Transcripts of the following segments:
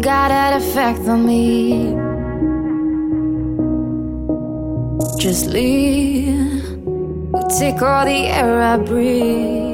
got an effect on me. Just leave, take all the air I breathe.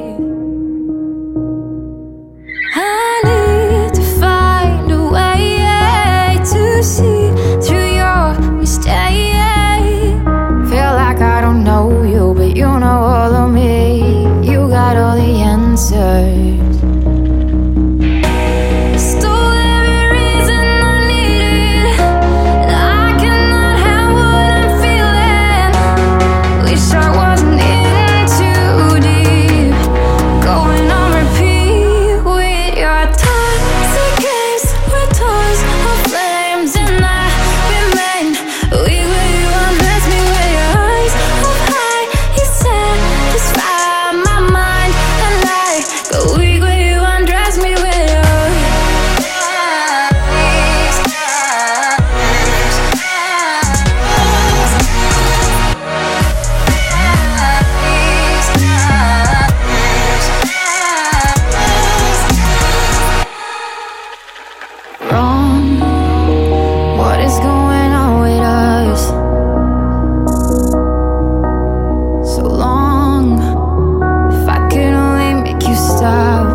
wrong? What is going on with us? So long, if I could only make you stop.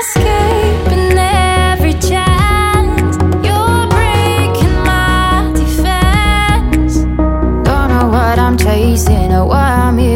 Escaping every chance, you're breaking my defense. Don't know what I'm chasing or I'm.